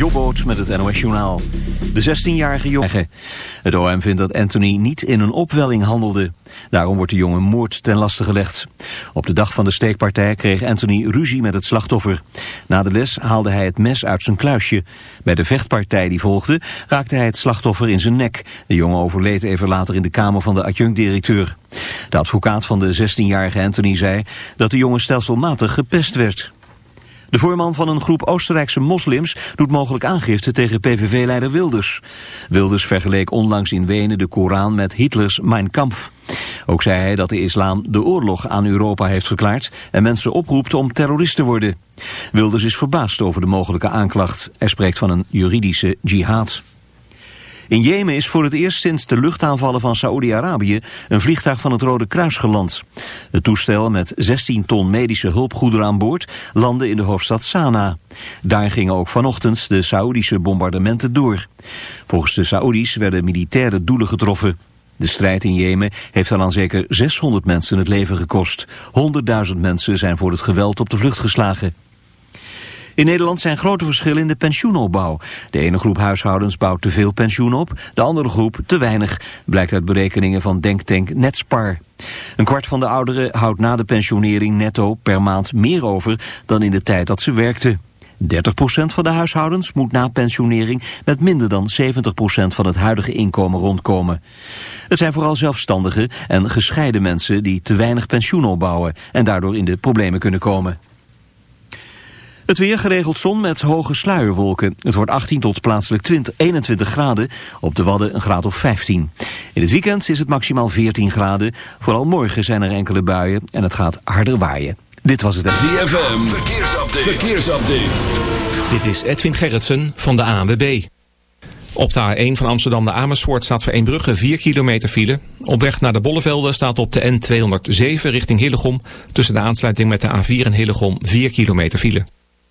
Jobboot met het NOS Journaal. De 16-jarige jongen. Het OM vindt dat Anthony niet in een opwelling handelde. Daarom wordt de jongen moord ten laste gelegd. Op de dag van de steekpartij kreeg Anthony ruzie met het slachtoffer. Na de les haalde hij het mes uit zijn kluisje. Bij de vechtpartij die volgde raakte hij het slachtoffer in zijn nek. De jongen overleed even later in de kamer van de adjunct-directeur. De advocaat van de 16-jarige Anthony zei dat de jongen stelselmatig gepest werd. De voorman van een groep Oostenrijkse moslims doet mogelijk aangifte tegen PVV-leider Wilders. Wilders vergeleek onlangs in Wenen de Koran met Hitlers Mein Kampf. Ook zei hij dat de islam de oorlog aan Europa heeft verklaard en mensen oproept om terrorist te worden. Wilders is verbaasd over de mogelijke aanklacht. Hij spreekt van een juridische jihad. In Jemen is voor het eerst sinds de luchtaanvallen van Saoedi-Arabië een vliegtuig van het Rode Kruis geland. Het toestel met 16 ton medische hulpgoederen aan boord landde in de hoofdstad Sanaa. Daar gingen ook vanochtend de Saoedische bombardementen door. Volgens de Saoedi's werden militaire doelen getroffen. De strijd in Jemen heeft al aan zeker 600 mensen het leven gekost. 100.000 mensen zijn voor het geweld op de vlucht geslagen. In Nederland zijn grote verschillen in de pensioenopbouw. De ene groep huishoudens bouwt te veel pensioen op, de andere groep te weinig, blijkt uit berekeningen van denktank Netspar. Een kwart van de ouderen houdt na de pensionering netto per maand meer over dan in de tijd dat ze werkte. 30% van de huishoudens moet na pensionering met minder dan 70% van het huidige inkomen rondkomen. Het zijn vooral zelfstandigen en gescheiden mensen die te weinig pensioen opbouwen en daardoor in de problemen kunnen komen. Het weer geregeld zon met hoge sluierwolken. Het wordt 18 tot plaatselijk 20, 21 graden. Op de Wadden een graad of 15. In het weekend is het maximaal 14 graden. Vooral morgen zijn er enkele buien en het gaat harder waaien. Dit was het... ZFM, verkeersupdate. verkeersupdate. Dit is Edwin Gerritsen van de ANWB. Op de A1 van Amsterdam naar Amersfoort staat voor Eembrugge 4 kilometer file. Op weg naar de Bollevelden staat op de N207 richting Hillegom... tussen de aansluiting met de A4 en Hillegom 4 kilometer file.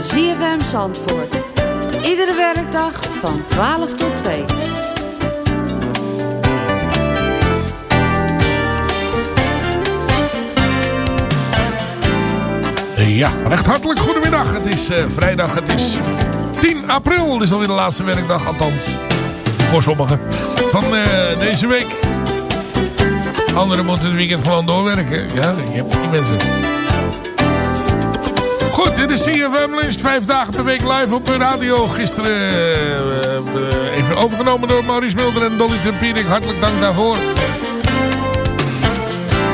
ZFM Zandvoort. Iedere werkdag van 12 tot 2. Ja, recht hartelijk goedemiddag. Het is eh, vrijdag, het is 10 april. Het is alweer de laatste werkdag, althans. Voor sommigen. Van eh, deze week. Anderen moeten het weekend gewoon doorwerken. Ja, je hebt die mensen. Goed, Dit is CFM Lunch, vijf dagen per week live op de radio. Gisteren eh, eh, even overgenomen door Maurice Mulder en Dolly Tempierik. Hartelijk dank daarvoor.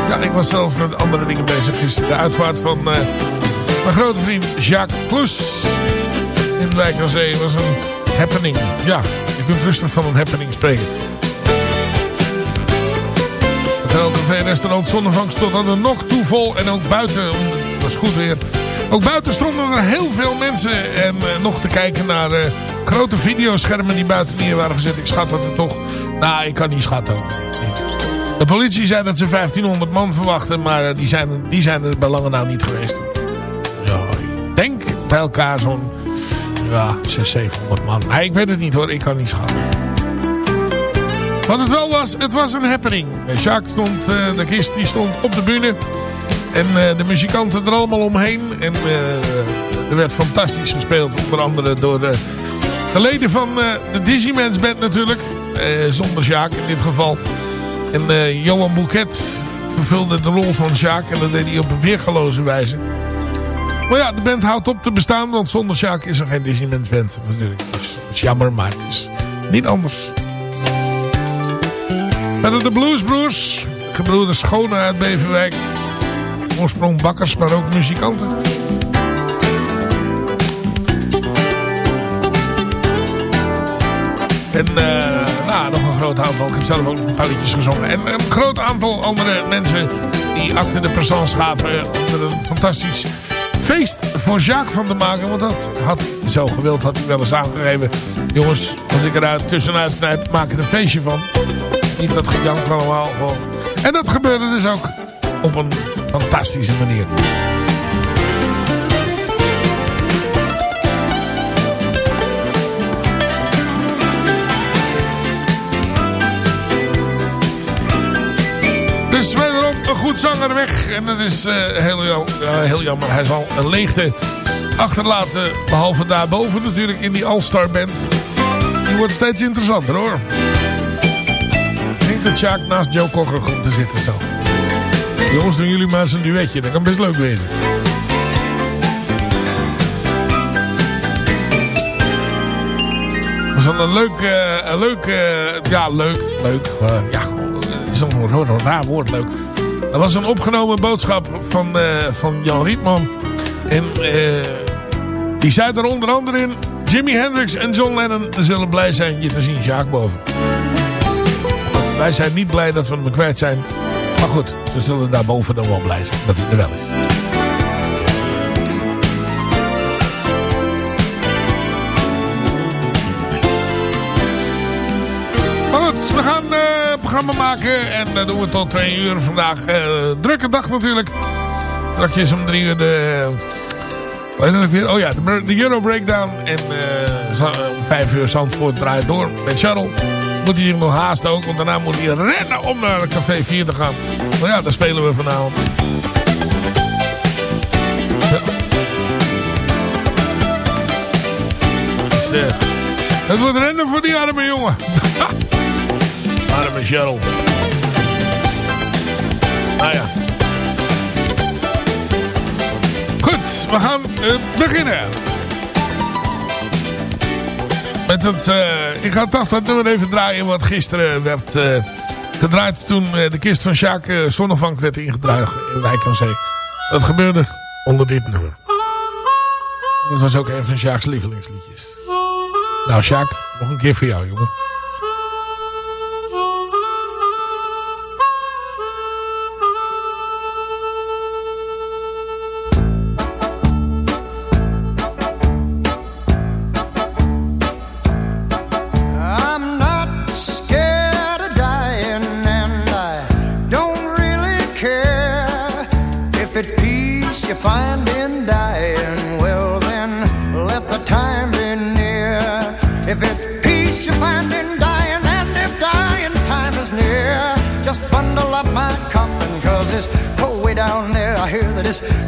Ja, ik was zelf met andere dingen bezig. De uitvaart van eh, mijn grote vriend Jacques Kloes in de Zee was een happening. Ja, je kunt rustig van een happening spreken. Het LTV-restaurant Zonnevangst stond aan de nok toe vol. En ook buiten, het was goed weer. Ook buiten stonden er heel veel mensen en eh, nog te kijken naar eh, grote videoschermen die buiten neer waren gezet. Ik schat dat er toch... Nou, ik kan niet schatten. De politie zei dat ze 1500 man verwachten, maar die zijn, die zijn er bij lange na niet geweest. Ja, ik denk bij elkaar zo'n ja, 600, 700 man. Nee, ik weet het niet hoor, ik kan niet schatten. Wat het wel was, het was een happening. Jacques stond, eh, de kist die stond op de bühne. En eh, de muzikanten er allemaal omheen. En eh, er werd fantastisch gespeeld. Onder andere door de, de leden van eh, de Dizzyman's Band natuurlijk. Eh, zonder Jacques in dit geval. En eh, Johan Bouquet vervulde de rol van Jacques. En dat deed hij op een weergaloze wijze. Maar ja, de band houdt op te bestaan. Want zonder Jacques is er geen Dizzyman's Band natuurlijk. Is jammer, maar het is niet anders. Verder de Bluesbroers. Gebroeders Schone uit Beverwijk. Oorsprong bakkers, maar ook muzikanten. En eh, nou, nog een groot aantal. Ik heb zelf ook een paar liedjes gezongen. En een groot aantal andere mensen die acte de présence gaven. Er een fantastisch feest voor Jacques van te maken. Want dat had zo gewild, had hij wel eens aangegeven. Jongens, als ik eruit tussenuit knijp, maak er een feestje van. Niet dat gejank allemaal. Gewoon. En dat gebeurde dus ook op een fantastische manier. Dus wederom een goed zanger weg. En dat is eh, heel, heel jammer. Hij zal een leegte achterlaten. Behalve daarboven natuurlijk in die All-Star Band. Die wordt steeds interessanter hoor. Ik denk dat Sjaak naast Joe Cocker komt te zitten zo. Jongens, doen jullie maar eens een duetje. Dat kan best leuk wezen. Is wel een leuk, eh, een leuk, eh, ja leuk, leuk, eh, ja, het is een raar woord, leuk. Dat was een opgenomen boodschap van, eh, van Jan Rietman. En die zei er onder andere in... Jimi Hendrix en John Lennon zullen blij zijn je te zien, Jacques boven. Wij zijn niet blij dat we hem kwijt zijn. Maar goed, ze zullen daarboven dan wel blij zijn dat hij er wel is. Maar goed, we gaan eh, een programma maken. En dat doen we tot twee uur vandaag. Eh, drukke dag natuurlijk. Straks om drie uur de... Dat weer? Oh ja, de, de Euro Breakdown. En eh, za- om vijf uur Zandvoort draait door met Charles. Moet hij zich nog haasten ook. Want daarna moet hij rennen om naar Café 4 te gaan. Nou ja, daar spelen we vanavond. Ja. Het wordt rennen voor die arme jongen. arme Charles. Nou ja. Goed, we gaan eh, beginnen. Met het, eh, ik ga toch dat nummer even draaien wat gisteren werd eh, gedraaid toen eh, de kist van Sjaak eh, Zonnevank werd ingedragen in Wijk aan Zee. Dat gebeurde onder dit nummer. Dat was ook een van Sjaaks lievelingsliedjes. Nou Sjaak, nog een keer voor jou jongen. There.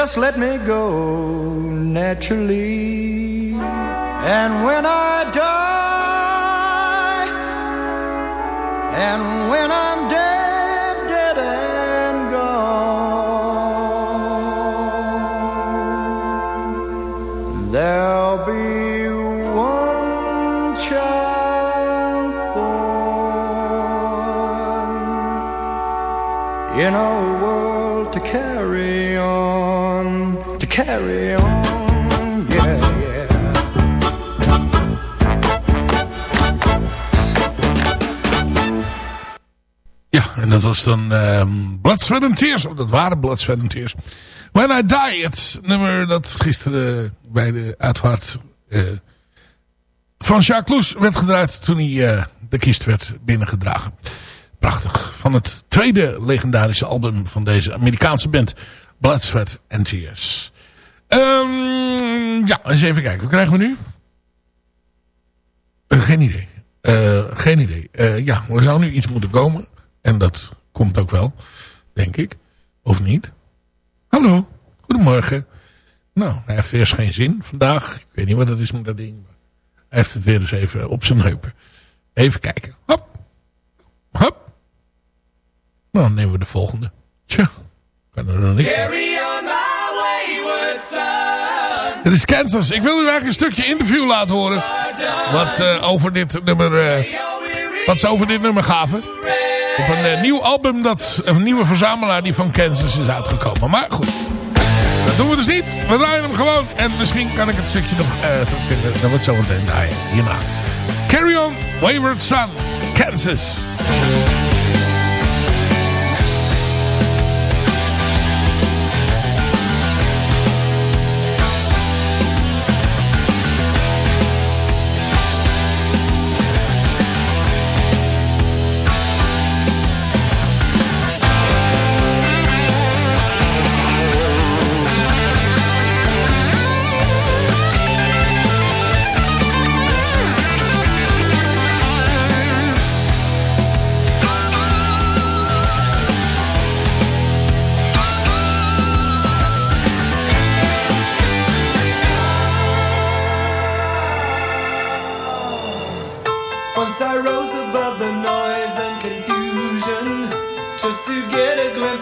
Just let me go naturally. And when I was dan ehm Blood, Sweat and Tears. Of dat waren Blood, Sweat and Tears. When I Die, het nummer dat gisteren bij de uitvaart eh, van Jacques Loes werd gedraaid toen hij eh, de kist werd binnengedragen. Prachtig. Van het tweede legendarische album van deze Amerikaanse band. Blood, Sweat and Tears. Ehm, ja, eens even kijken. Wat krijgen we nu? Eh, geen idee. Geen idee. Ja, er zou nu iets moeten komen. En dat komt ook wel, denk ik. Of niet? Hallo, goedemorgen. Nou, hij heeft weer eens geen zin vandaag. Ik weet niet wat dat is met dat ding. Hij heeft het weer eens even op zijn heupen. Even kijken. Hop. Hop. Nou, dan nemen we de volgende. Tja, kan er nog niet. Carry on my wayward son. Het is Kansas. Ik wil u eigenlijk een stukje interview laten horen. Wat eh, over dit nummer... eh, wat ze over dit nummer gaven. Op een eh, nieuw album dat... Een nieuwe verzamelaar die van Kansas is uitgekomen. Maar goed. Dat doen we dus niet. We draaien hem gewoon. En misschien kan ik het stukje nog eh, terugvinden. Dat wordt zo meteen draaien. Hierna. Carry on, Wayward Son. Kansas.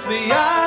Be. out.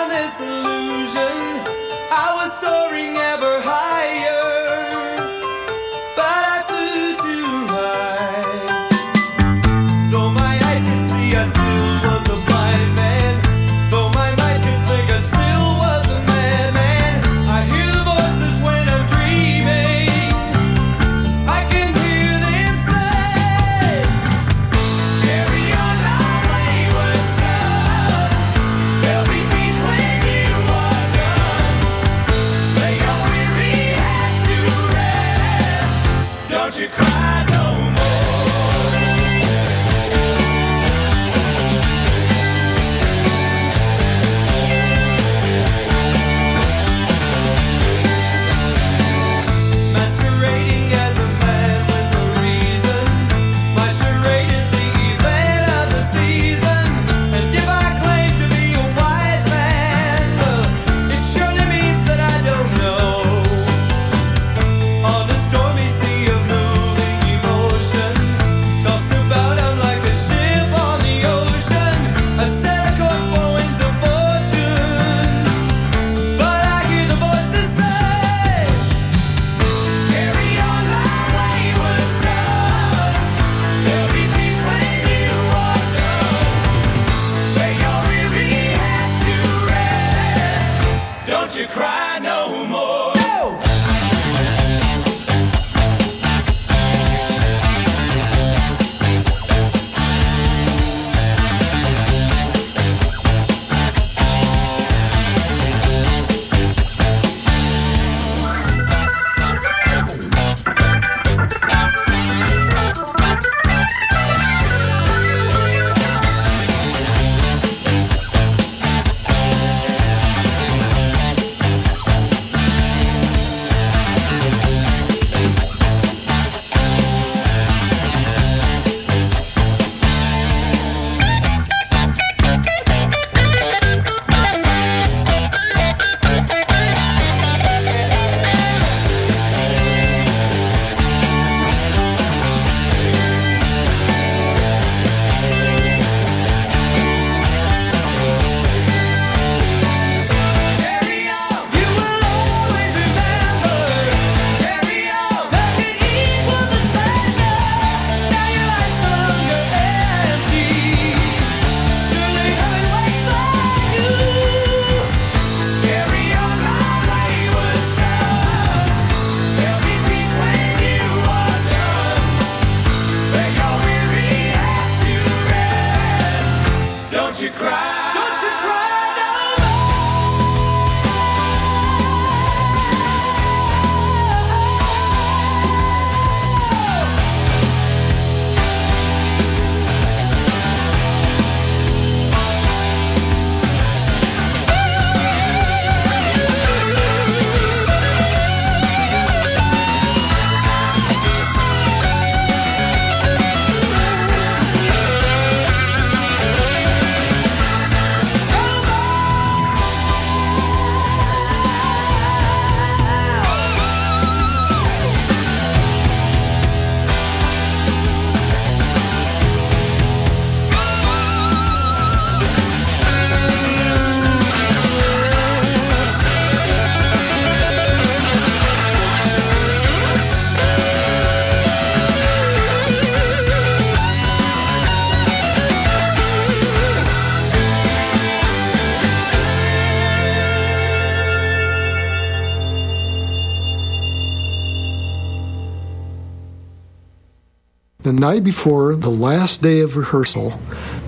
Night before the last day of rehearsal,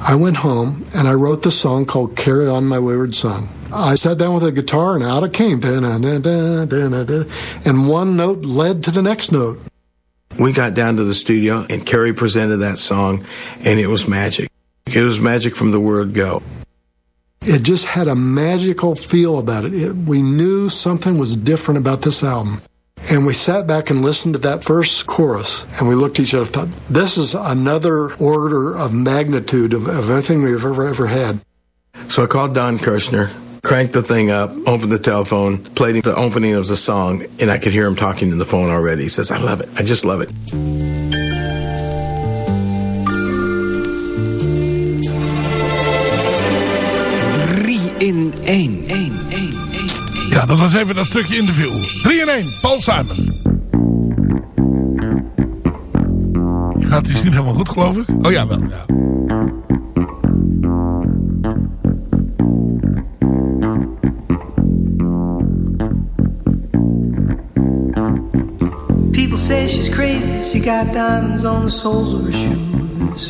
I went home and I wrote the song called Carry On My Wayward Son. I sat down with a guitar and out it came. And one note led to the next note. We got down to the studio and Kerry presented that song and it was magic. It was magic from the word go. It just had a magical feel about it. it. We knew something was different about this album. And we sat back and listened to that first chorus, and we looked at each other and thought, this is another order of magnitude of, of anything we've ever, ever had. So I called Don Kirshner, cranked the thing up, opened the telephone, played the opening of the song, and I could hear him talking in the phone already. He says, I love it. I just love it. Drie in één. Ja, dat was even dat stukje interview. 3 in 1, Paul Simon. Gaat het niet helemaal goed, geloof ik? Oh ja, wel. Ja. People say she's crazy, she got diamonds on the soles of her shoes.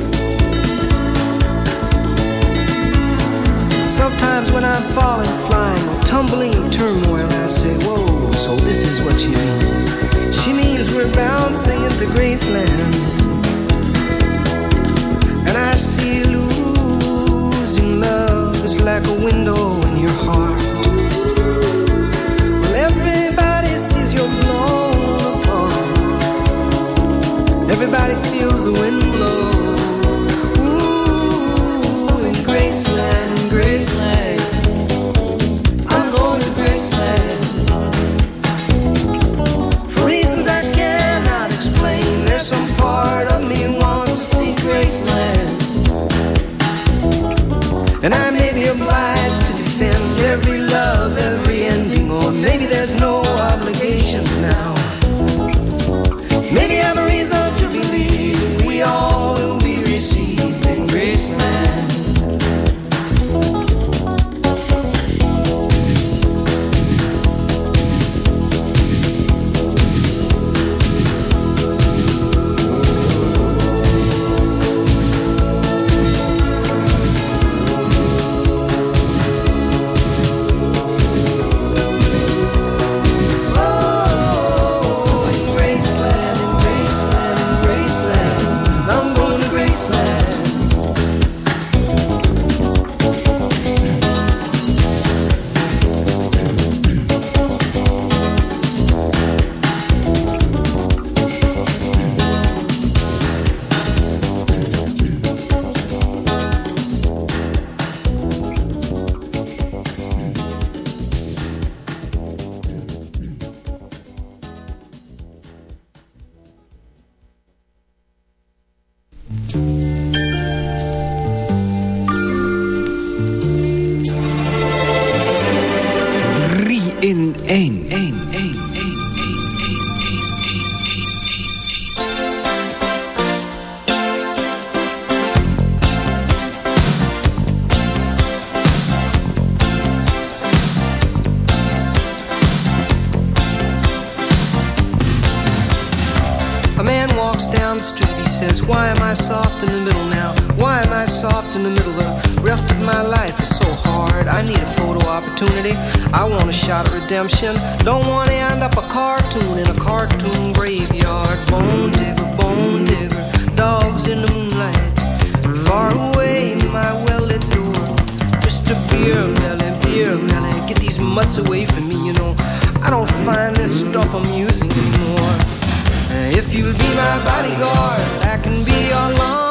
Sometimes when I'm falling, flying, or tumbling in turmoil, I say, Whoa, so this is what she means. She means we're bouncing into Graceland. 1 1 1 1 Why am I soft in the middle now? Why am I soft in the middle? The rest of my life is so hard. I need a photo opportunity. I want a shot at redemption. Don't want to end up a cartoon in a cartoon graveyard. Bone digger, bone digger, dogs in the moonlight. Far away, my well-lit door. Mr. Beer Melly, Beer Melly, get these mutts away from me, you know. I don't find this stuff amusing anymore. If you'll be my bodyguard, I can be your long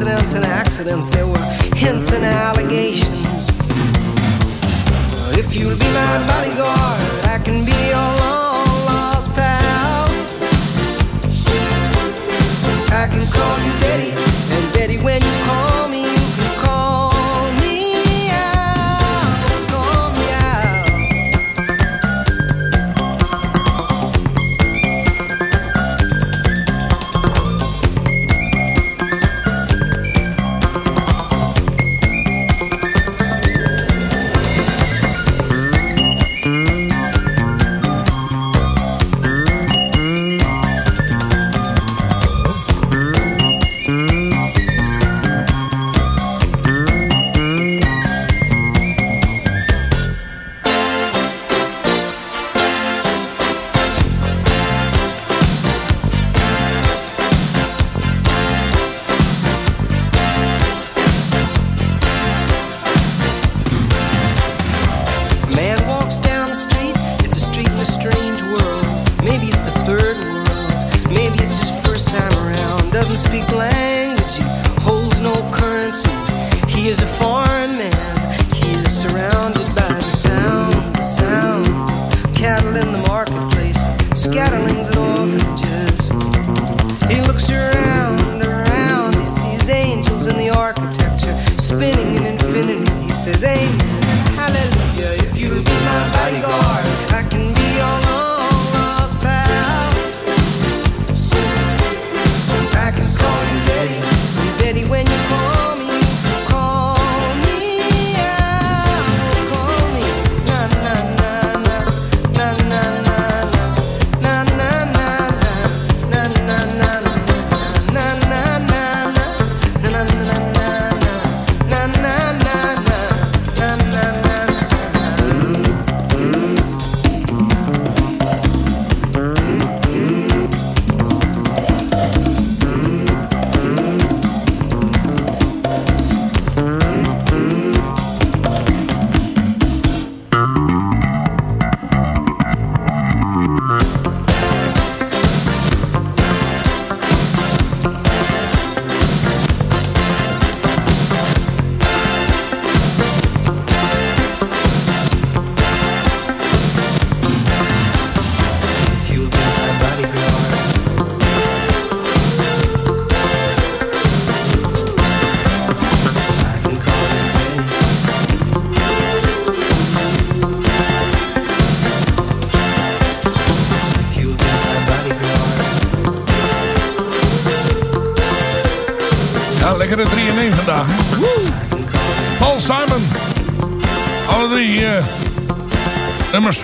incidents and accidents, there were hints and allegations. If you'll be my bodyguard, I can be your long lost pal. I can call you Betty,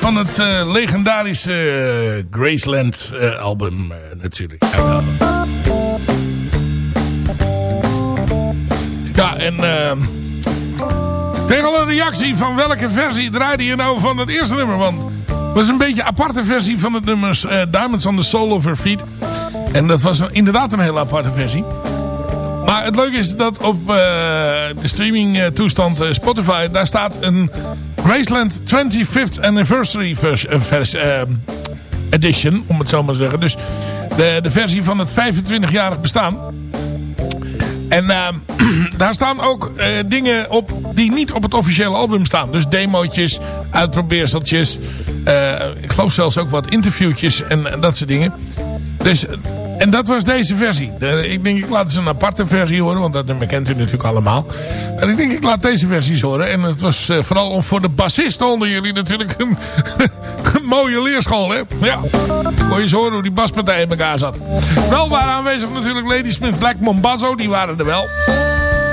van het eh, legendarische eh, Graceland eh, album natuurlijk. Ja, en ik kreeg al een reactie van welke versie draaide je nou van het eerste nummer. Want het was een beetje een aparte versie van het nummers eh, Diamonds on the Soul of Her Feet. En dat was inderdaad een hele aparte versie. Maar het leuke is dat op de streaming toestand Spotify... daar staat een Graceland 25th Anniversary vers, eh, eh, Edition, om het zo maar te zeggen. Dus de, de versie van het 25-jarig bestaan. En eh, daar staan ook eh, dingen op die niet op het officiële album staan. Dus demootjes, uitprobeerseltjes. ik geloof zelfs ook wat interviewtjes en dat soort dingen. Dus, en dat was deze versie. Ik denk, ik laat eens een aparte versie horen. Want dat nummer kent u natuurlijk allemaal. En ik denk, ik laat deze versies horen. En het was eh, vooral voor de bassisten onder jullie natuurlijk een, mooie leerschool. Hè? Ja. Kon je eens horen hoe die baspartij in elkaar zat. Wel waren aanwezig natuurlijk Lady Smith, Black Mombazo. Die waren er wel.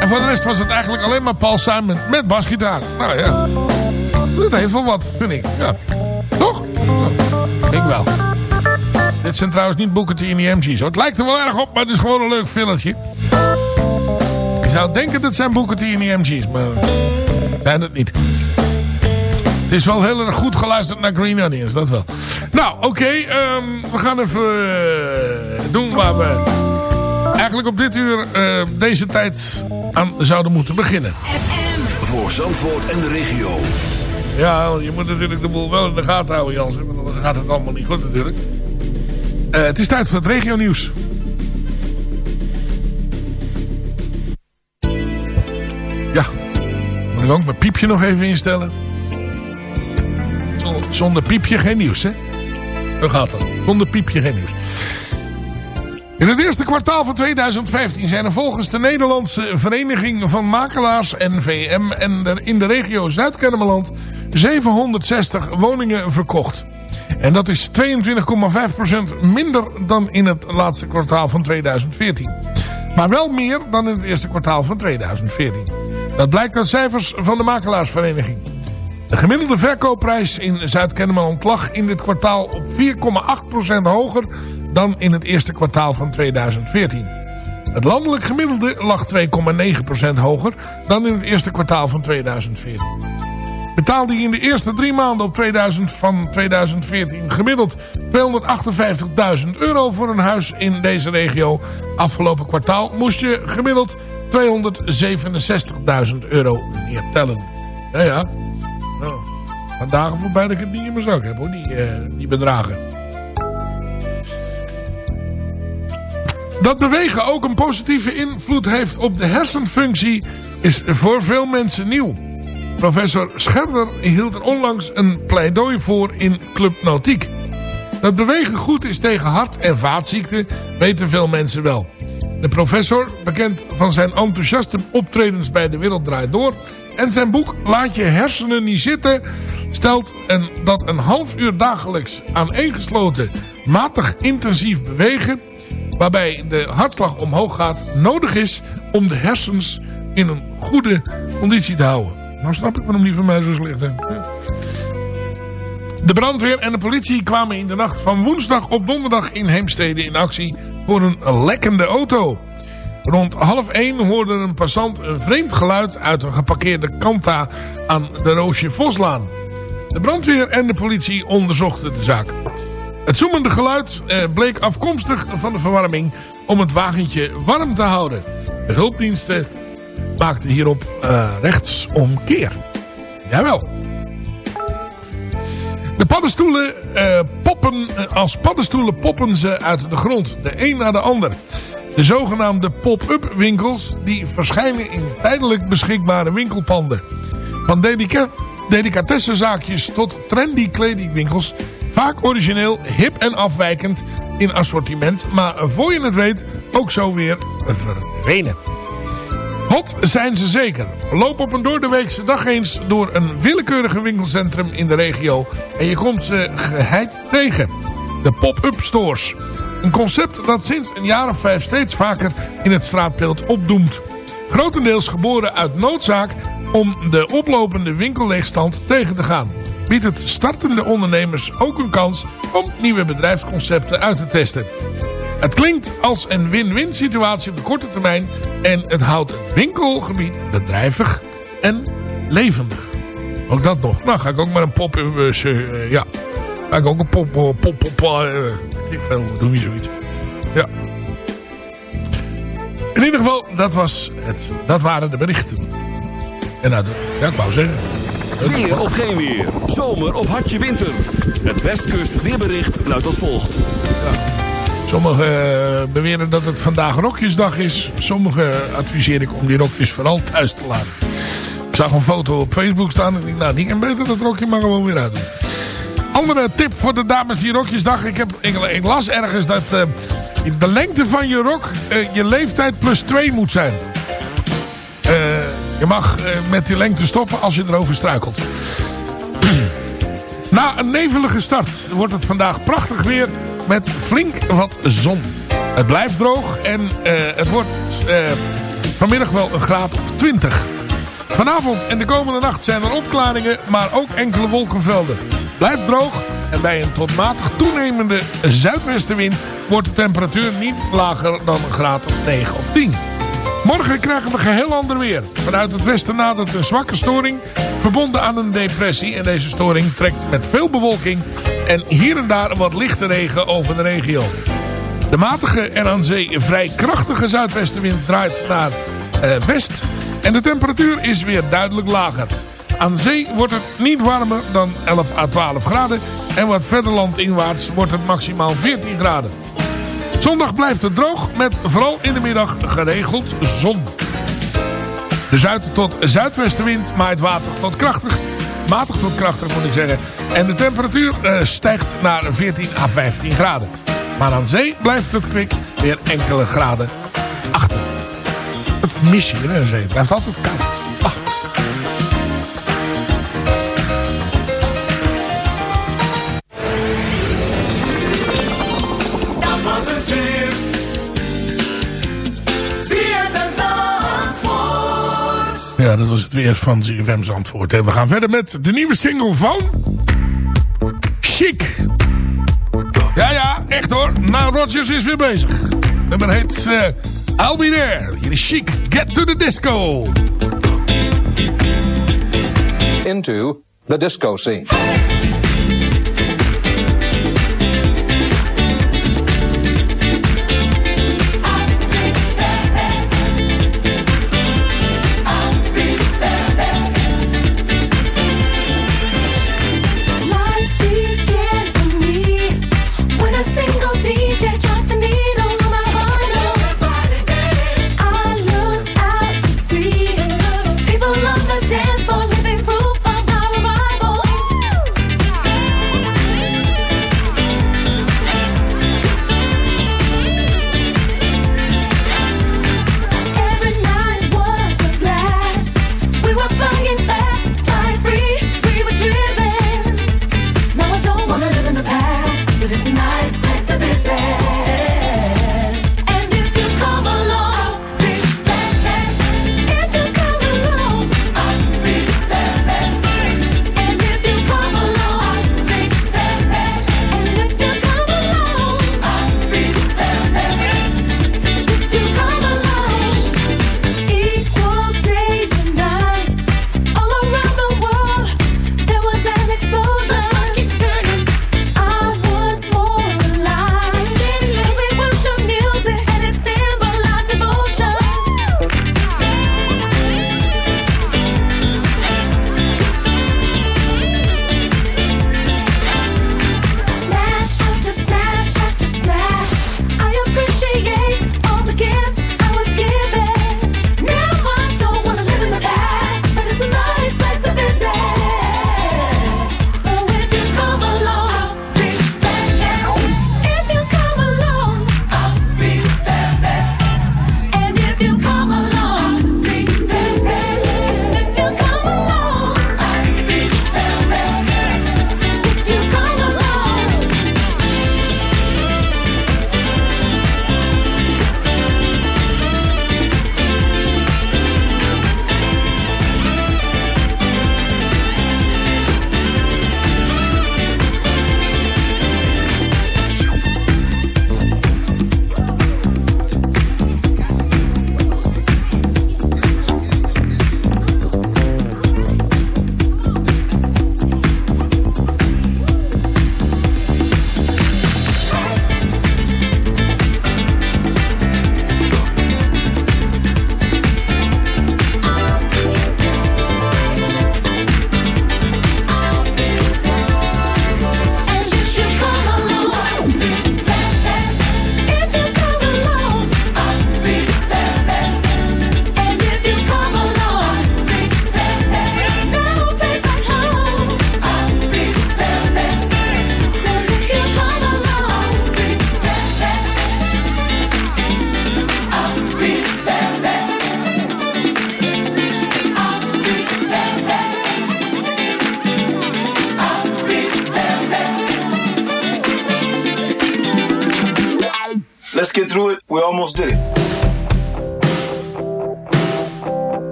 En voor de rest was het eigenlijk alleen maar Paul Simon met basgitaar. Nou ja. Dat heeft wel wat, vind ik. Ja. Toch? Ik wel. Dit zijn trouwens niet Booker T en die MG's. hoor. Het lijkt er wel erg op, maar het is gewoon een leuk filletje. Je zou denken dat het zijn Booker T en die MG's, maar zijn het niet. Het is wel heel erg goed geluisterd naar Green Onions, dat wel. Nou, oké. ehm, we gaan even eh, doen waar we eigenlijk op dit uur eh, deze tijd aan zouden moeten beginnen. Voor Zandvoort en de regio. Ja, je moet natuurlijk de boel wel in de gaten houden, Jans. Want dan gaat het allemaal niet goed natuurlijk. Eh, het is tijd voor het regio nieuws. Ja, moet ik ook mijn piepje nog even instellen. Zonder, piepje geen nieuws, hè? Zo gaat dat. Zonder piepje geen nieuws. In het eerste kwartaal van 2015 zijn er volgens de Nederlandse Vereniging van Makelaars NVM en in de regio Zuid-Kennemerland 760 woningen verkocht. En dat is 22,5% minder dan in het laatste kwartaal van 2014. Maar wel meer dan in het eerste kwartaal van 2014. Dat blijkt uit cijfers van de Makelaarsvereniging. De gemiddelde verkoopprijs in Zuid-Kennemerland lag in dit kwartaal op 4,8% hoger dan in het eerste kwartaal van 2014. Het landelijk gemiddelde lag 2,9% hoger dan in het eerste kwartaal van 2014. Betaalde je in de eerste drie maanden op 2000 van 2014 gemiddeld 258.000 euro voor een huis in deze regio. Afgelopen kwartaal moest je gemiddeld 267.000 euro meer tellen. Ja, ja. Dagen voorbij dat ik het niet in mijn zak heb hoor, die, eh, die bedragen. Dat bewegen ook een positieve invloed heeft op de hersenfunctie is voor veel mensen nieuw. Professor Scherder hield er onlangs een pleidooi voor in Club Nautiek. Dat bewegen goed is tegen hart- en vaatziekten weten veel mensen wel. De professor, bekend van zijn enthousiaste optredens bij De Wereld Draait Door... en zijn boek Laat je hersenen niet zitten... stelt een, dat een half uur dagelijks aaneengesloten matig intensief bewegen... waarbij de hartslag omhoog gaat, nodig is om de hersens in een goede conditie te houden. Nou snap ik waarom die van mij zo slecht hè. De brandweer en de politie kwamen in de nacht van woensdag op donderdag in Heemstede in actie voor een lekkende auto. Rond half één hoorde een passant een vreemd geluid uit een geparkeerde Kanta aan de Roosje Voslaan. De brandweer en de politie onderzochten de zaak. Het zoemende geluid eh, bleek afkomstig van de verwarming om het wagentje warm te houden. De hulpdiensten maakten hierop uh, rechtsomkeer. Jawel. De paddenstoelen uh, poppen, als paddenstoelen poppen ze uit de grond. De een na de ander. De zogenaamde pop-up winkels die verschijnen in tijdelijk beschikbare winkelpanden. Van dedica delicatessenzaakjes tot trendy kledingwinkels. Vaak origineel, hip en afwijkend in assortiment. Maar voor je het weet ook zo weer verdwenen. Hot zijn ze zeker. Loop op een doordeweekse dag eens door een willekeurige winkelcentrum in de regio. En je komt ze geheid tegen. De pop-up stores. Een concept dat sinds een jaar of vijf steeds vaker in het straatbeeld opdoemt. Grotendeels geboren uit noodzaak om de oplopende winkelleegstand tegen te gaan. Biedt het startende ondernemers ook een kans om nieuwe bedrijfsconcepten uit te testen. Het klinkt als een win-win situatie op de korte termijn en het houdt het winkelgebied bedrijvig en levendig. Ook dat nog. Nou ga ik ook maar een pop... Uh, ja, ga ik ook een pop... pop, pop, pop uh, ik veel, doen je zoiets. Ja. In ieder geval, dat, was het, dat waren de berichten. En nou, ja, ik wou zeggen... Weer of geen weer. Zomer of hartje winter. Het Westkust weerbericht luidt als volgt. Ja. Sommigen uh, beweren dat het vandaag rokjesdag is. Sommigen adviseer ik om die rokjes vooral thuis te laten. Ik zag een foto op Facebook staan. En ik nou, die kan beter dat rokje maar gewoon weer uitdoen. Andere tip voor de dames die rokjesdag. Ik, heb, ik, las ergens dat uh, de lengte van je rok uh, je leeftijd plus 2 moet zijn. je mag met die lengte stoppen als je erover struikelt. Na een nevelige start wordt het vandaag prachtig weer met flink wat zon. Het blijft droog en uh, het wordt uh, vanmiddag wel een graad of 20. Vanavond en de komende nacht zijn er opklaringen, maar ook enkele wolkenvelden. Blijft droog en bij een tot matig toenemende zuidwestenwind wordt de temperatuur niet lager dan een graad of 9 of 10. Morgen krijgen we geheel ander weer. Vanuit het westen nadert een zwakke storing verbonden aan een depressie. En deze storing trekt met veel bewolking en hier en daar wat lichte regen over de regio. De matige en aan zee vrij krachtige zuidwestenwind draait naar eh, west. En de temperatuur is weer duidelijk lager. Aan zee wordt het niet warmer dan 11 à 12 graden. En wat verder landinwaarts wordt het maximaal 14 graden. Zondag blijft het droog met vooral in de middag geregeld zon. De zuid- tot zuidwestenwind maait water tot krachtig. Matig tot krachtig moet ik zeggen. En de temperatuur uh, stijgt naar 14 à 15 graden. Maar aan zee blijft het kwik weer enkele graden achter. Het mis hier aan zee. Blijft altijd koud. Ja, dat was het weer van ZFM Zandvoort. En we gaan verder met de nieuwe single van... Chic. Ja, ja, echt hoor. Nou, Rogers is weer bezig. Nummer heet uh, I'll Be There. Hier Chic. Get to the disco. Into the disco scene.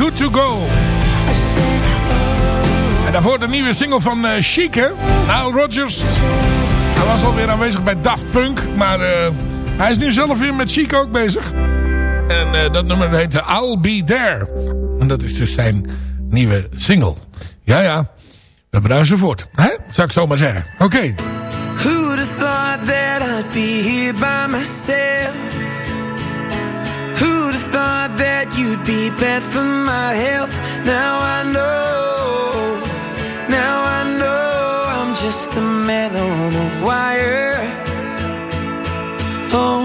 Good To Go. En daarvoor de nieuwe single van uh, Chic, hè? Nile Rodgers. Hij was alweer aanwezig bij Daft Punk, maar eh, hij is nu zelf weer met Chic ook bezig. En eh, dat nummer heet I'll Be There. En dat is dus zijn nieuwe single. Ja, ja. We hebben daar zo voort, hè? Zou ik zo maar zeggen. Oké. Okay. Who'd have thought that I'd be here by myself? Who'd have thought that you'd be bad for my health? Now I know, now I know I'm just a man on a wire. Oh.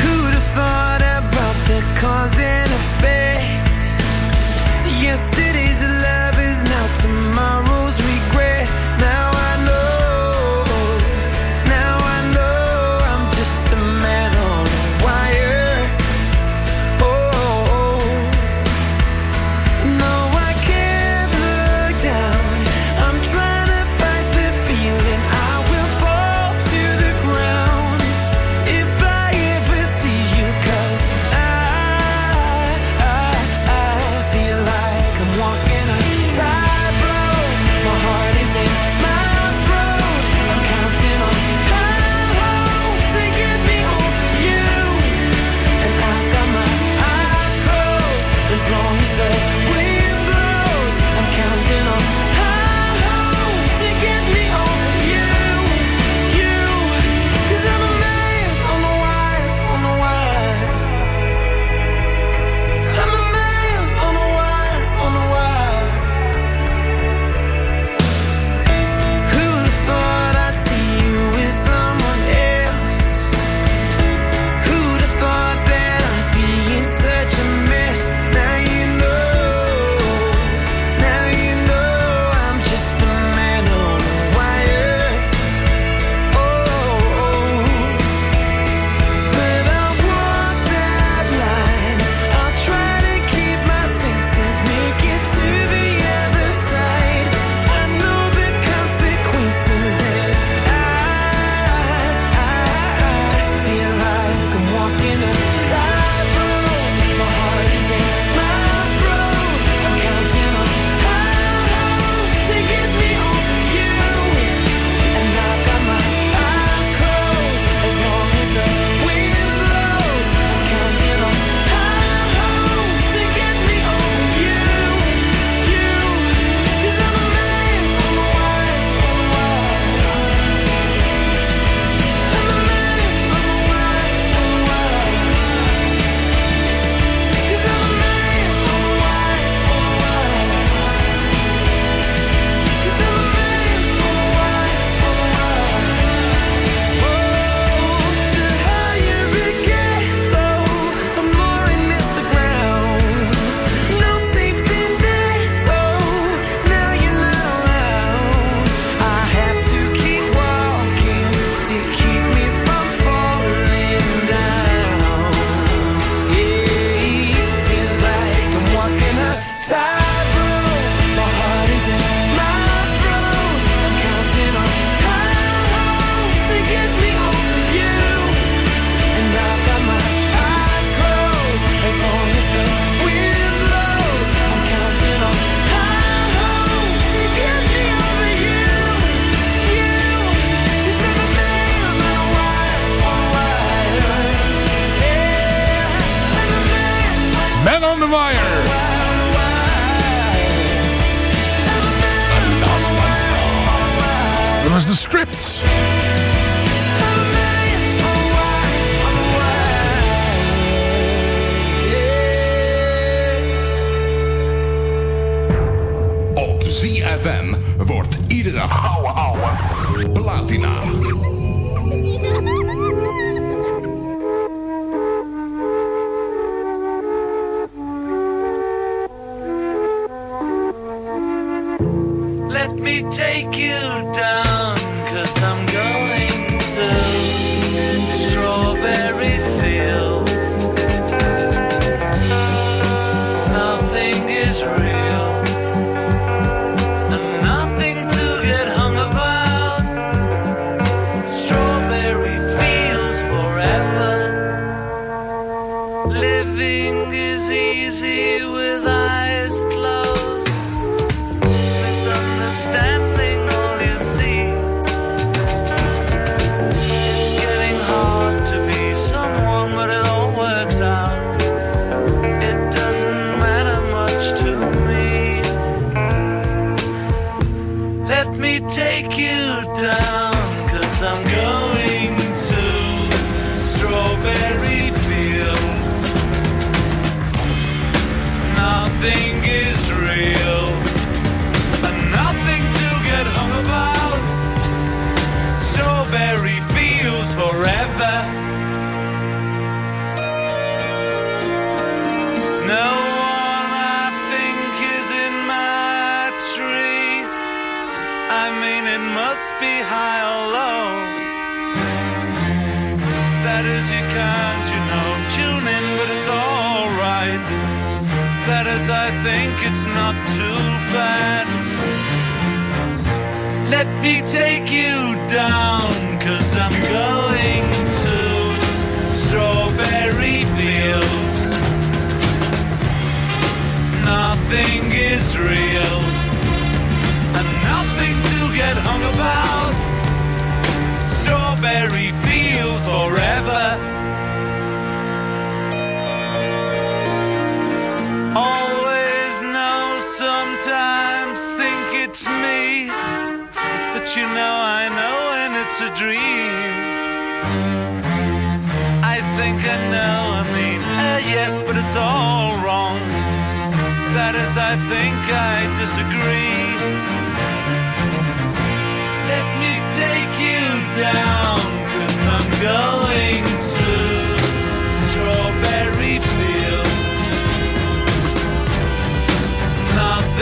Who'd have thought about the cause and effect? Yesterday's love.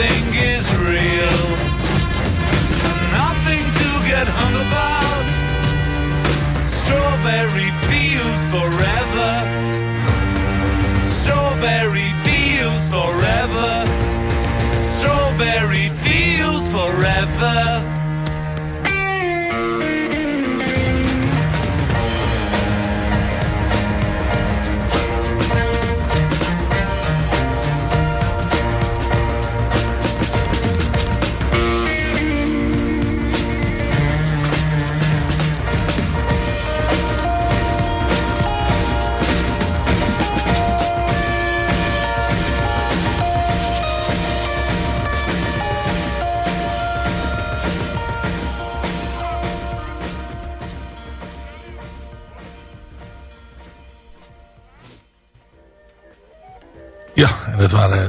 nothing is real. Nothing to get hung about. Strawberry fields forever.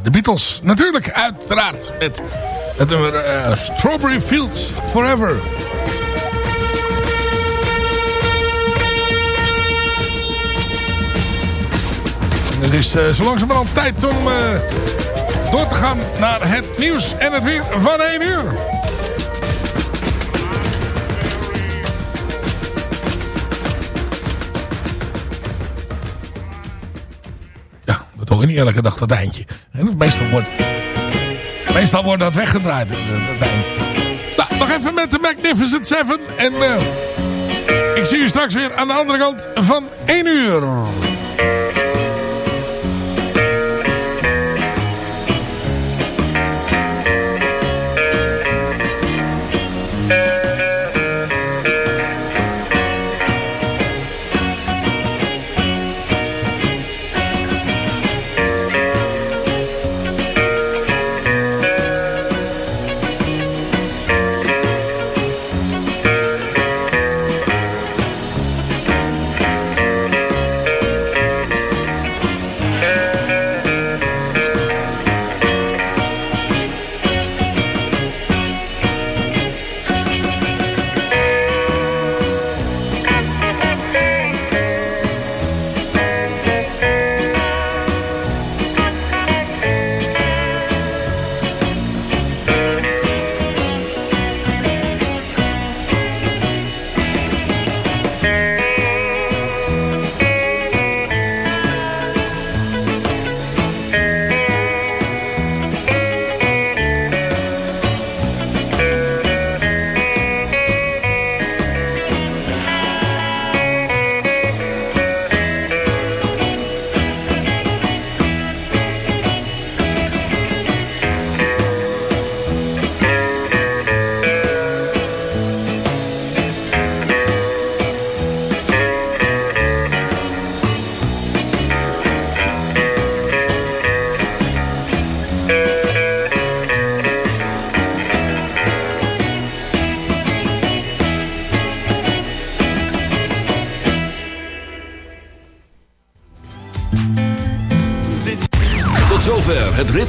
de Beatles. Natuurlijk, uiteraard, met het nummer eh, Strawberry Fields Forever. Het is uh, zo langzamerhand tijd om eh, door te gaan naar het nieuws en het weer van 1 uur. ook niet elke dag dat eindje. Meestal wordt, meestal wordt dat weggedraaid, dat. Nou, nog even met de Magnificent Seven. En eh, ik zie u straks weer aan de andere kant van 1 uur.